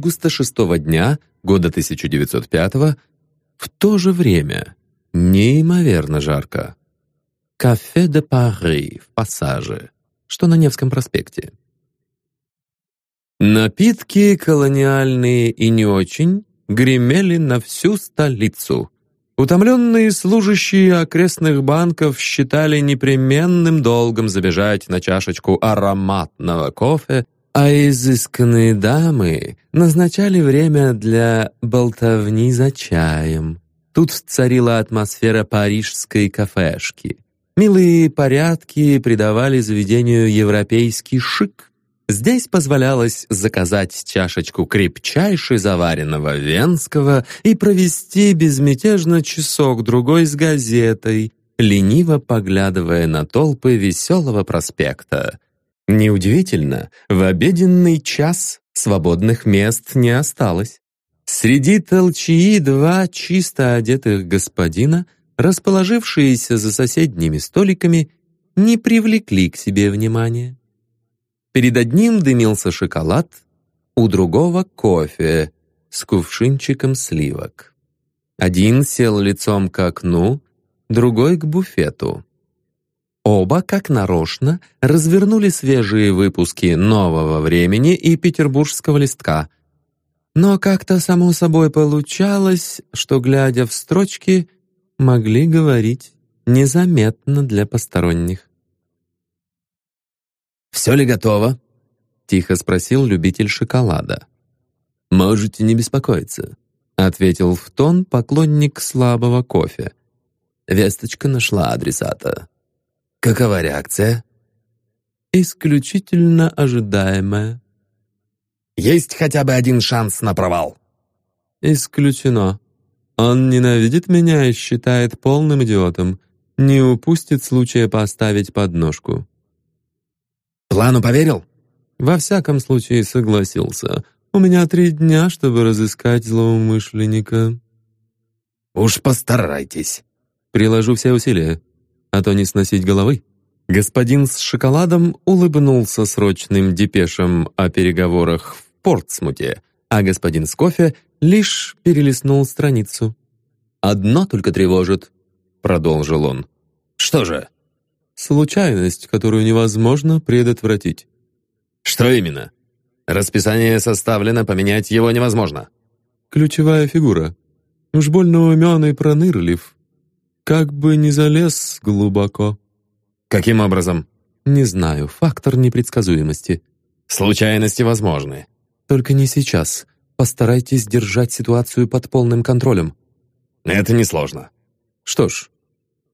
августа шестого дня года 1905 в то же время неимоверно жарко. Кафе де Пари в Пассаже, что на Невском проспекте. Напитки колониальные и не очень гремели на всю столицу. Утомленные служащие окрестных банков считали непременным долгом забежать на чашечку ароматного кофе, а изысканные дамы назначали время для болтовни за чаем. Тут царила атмосфера парижской кафешки. Милые порядки придавали заведению европейский шик, Здесь позволялось заказать чашечку крепчайше заваренного венского и провести безмятежно часок-другой с газетой, лениво поглядывая на толпы веселого проспекта. Неудивительно, в обеденный час свободных мест не осталось. Среди толчии два чисто одетых господина, расположившиеся за соседними столиками, не привлекли к себе внимания. Перед одним дымился шоколад, у другого — кофе с кувшинчиком сливок. Один сел лицом к окну, другой — к буфету. Оба, как нарочно, развернули свежие выпуски «Нового времени» и «Петербургского листка». Но как-то само собой получалось, что, глядя в строчки, могли говорить незаметно для посторонних. «Все ли готово?» — тихо спросил любитель шоколада. «Можете не беспокоиться», — ответил в тон поклонник слабого кофе. Весточка нашла адресата. «Какова реакция?» «Исключительно ожидаемая». «Есть хотя бы один шанс на провал?» «Исключено. Он ненавидит меня и считает полным идиотом. Не упустит случая поставить подножку». Плану поверил? Во всяком случае согласился. У меня три дня, чтобы разыскать злоумышленника. Уж постарайтесь. Приложу все усилия, а то не сносить головы. Господин с шоколадом улыбнулся срочным депешем о переговорах в Портсмуте, а господин с кофе лишь перелистнул страницу. «Одно только тревожит», — продолжил он. «Что же?» случайность, которую невозможно предотвратить. Что именно? Расписание составлено, поменять его невозможно. Ключевая фигура. Уж больно умен и пронырлив. Как бы не залез глубоко. Каким образом? Не знаю, фактор непредсказуемости. Случайности возможны. Только не сейчас. Постарайтесь держать ситуацию под полным контролем. Это несложно. Что ж,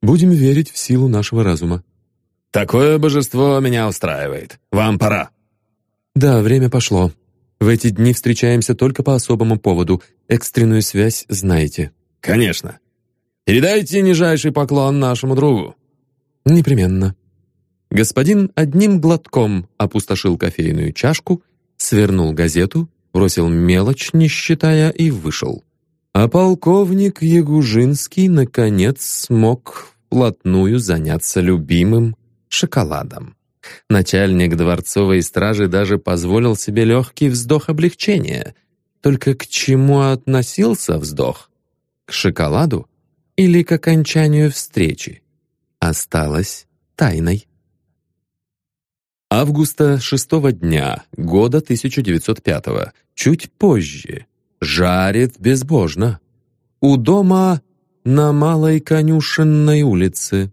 будем верить в силу нашего разума. «Такое божество меня устраивает. Вам пора». «Да, время пошло. В эти дни встречаемся только по особому поводу. Экстренную связь знаете». «Конечно. Передайте нижайший поклон нашему другу». «Непременно». Господин одним глотком опустошил кофейную чашку, свернул газету, бросил мелочь, не считая, и вышел. А полковник Ягужинский, наконец, смог вплотную заняться любимым шоколадом. Начальник дворцовой стражи даже позволил себе легкий вздох облегчения. Только к чему относился вздох? К шоколаду или к окончанию встречи? Осталось тайной. Августа шестого дня, года 1905 чуть позже. Жарит безбожно. У дома на Малой Конюшенной улице.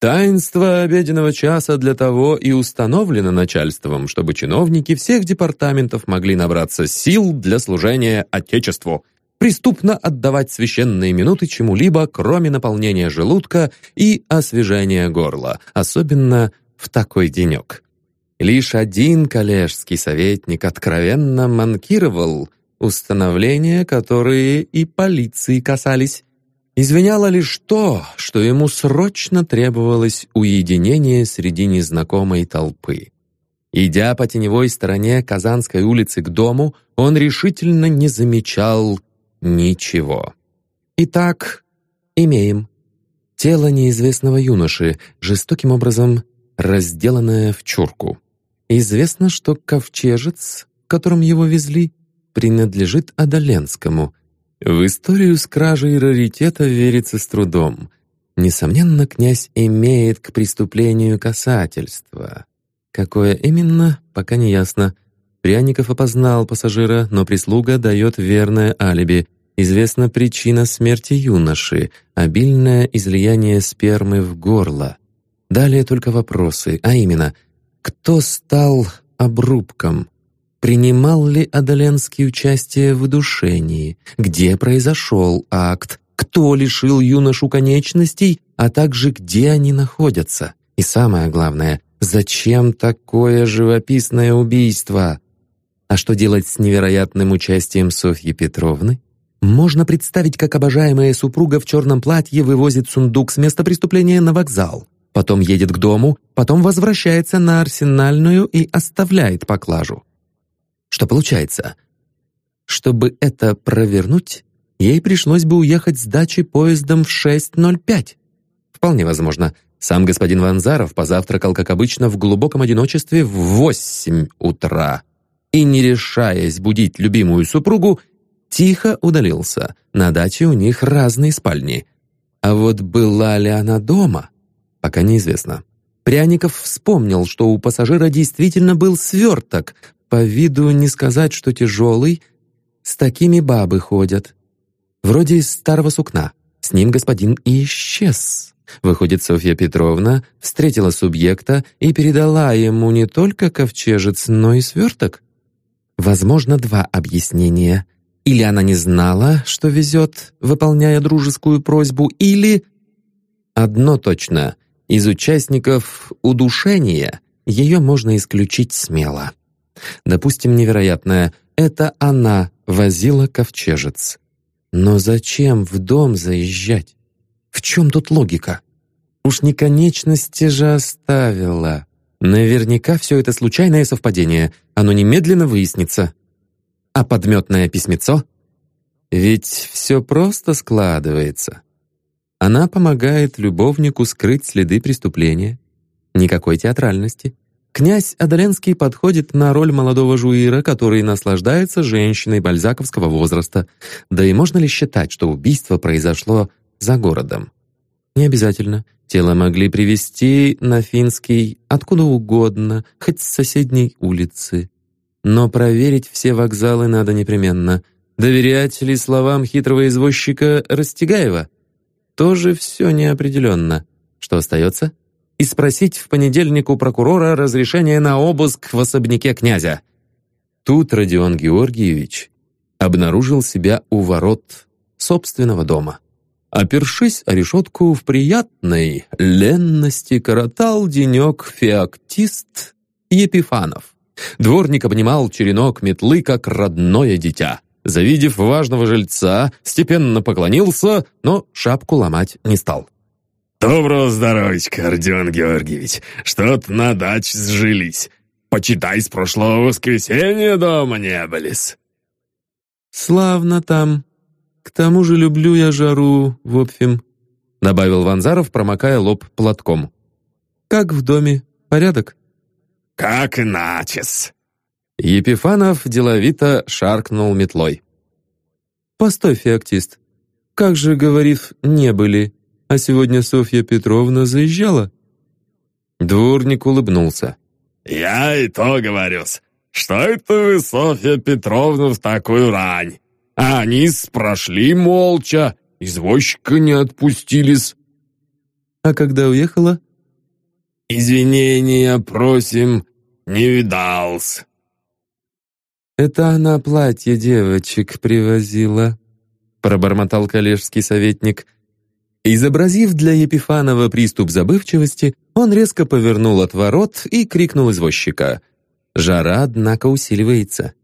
Таинство обеденного часа для того и установлено начальством, чтобы чиновники всех департаментов могли набраться сил для служения Отечеству, преступно отдавать священные минуты чему-либо, кроме наполнения желудка и освежения горла, особенно в такой денек. Лишь один коллежский советник откровенно манкировал установления, которые и полиции касались, Извиняло лишь то, что ему срочно требовалось уединение среди незнакомой толпы. Идя по теневой стороне Казанской улицы к дому, он решительно не замечал ничего. Итак, имеем. Тело неизвестного юноши, жестоким образом разделанное в чурку. Известно, что ковчежец которым его везли, принадлежит Адаленскому. В историю с кражей раритета верится с трудом. Несомненно, князь имеет к преступлению касательство. Какое именно, пока не ясно. Пряников опознал пассажира, но прислуга дает верное алиби. Известна причина смерти юноши — обильное излияние спермы в горло. Далее только вопросы, а именно, кто стал обрубком? Принимал ли Адаленский участие в удушении? Где произошел акт? Кто лишил юношу конечностей, а также где они находятся? И самое главное, зачем такое живописное убийство? А что делать с невероятным участием Софьи Петровны? Можно представить, как обожаемая супруга в черном платье вывозит сундук с места преступления на вокзал, потом едет к дому, потом возвращается на Арсенальную и оставляет поклажу. Что получается? Чтобы это провернуть, ей пришлось бы уехать с дачи поездом в 6.05. Вполне возможно, сам господин Ванзаров позавтракал, как обычно, в глубоком одиночестве в 8 утра и, не решаясь будить любимую супругу, тихо удалился. На даче у них разные спальни. А вот была ли она дома, пока неизвестно. Пряников вспомнил, что у пассажира действительно был сверток. По виду не сказать, что тяжелый. С такими бабы ходят. Вроде из старого сукна. С ним господин и исчез. Выходит, Софья Петровна встретила субъекта и передала ему не только ковчежец, но и сверток. Возможно, два объяснения. Или она не знала, что везет, выполняя дружескую просьбу, или... Одно точно. Из участников удушения ее можно исключить смело. Допустим, невероятное. Это она возила ковчежец. Но зачем в дом заезжать? В чем тут логика? Уж не конечности же оставила. Наверняка все это случайное совпадение, оно немедленно выяснится. А подметное письмецо? Ведь все просто складывается. Она помогает любовнику скрыть следы преступления. Никакой театральности. Князь Адаленский подходит на роль молодого жуира, который наслаждается женщиной бальзаковского возраста. Да и можно ли считать, что убийство произошло за городом? Не обязательно. Тело могли привезти на Финский откуда угодно, хоть с соседней улицы. Но проверить все вокзалы надо непременно. Доверять ли словам хитрого извозчика Растегаева? Тоже все неопределенно. Что остается? И спросить в понедельник у прокурора разрешение на обыск в особняке князя. Тут Родион Георгиевич обнаружил себя у ворот собственного дома. Опершись о решетку в приятной ленности, коротал денек феоктист Епифанов. Дворник обнимал черенок метлы, как родное дитя. Завидев важного жильца, степенно поклонился, но шапку ломать не стал. «Доброго здоровичка, Родион Георгиевич! Что-то на даче сжились. Почитай, с прошлого воскресенья дома не былись». «Славно там», «К тому же люблю я жару, в общем», — добавил Ванзаров, промокая лоб платком. «Как в доме? Порядок?» «Как иначе-с!» Епифанов деловито шаркнул метлой. «Постой, феоктист. Как же, говорив, не были, а сегодня Софья Петровна заезжала?» Дворник улыбнулся. «Я и то говорю-с. Что это вы, Софья Петровна, в такую рань? А они прошли молча, извозчика не отпустились. А когда уехала? Извинения просим, не видался. Это она платье девочек привозила, пробормотал коллежский советник. Изобразив для Епифанова приступ забывчивости, он резко повернул от ворот и крикнул извозчика. Жара, однако, усиливается.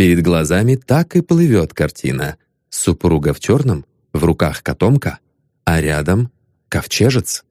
Перед глазами так и плывет картина. Супруга в черном, в руках котомка, а рядом ковчежец.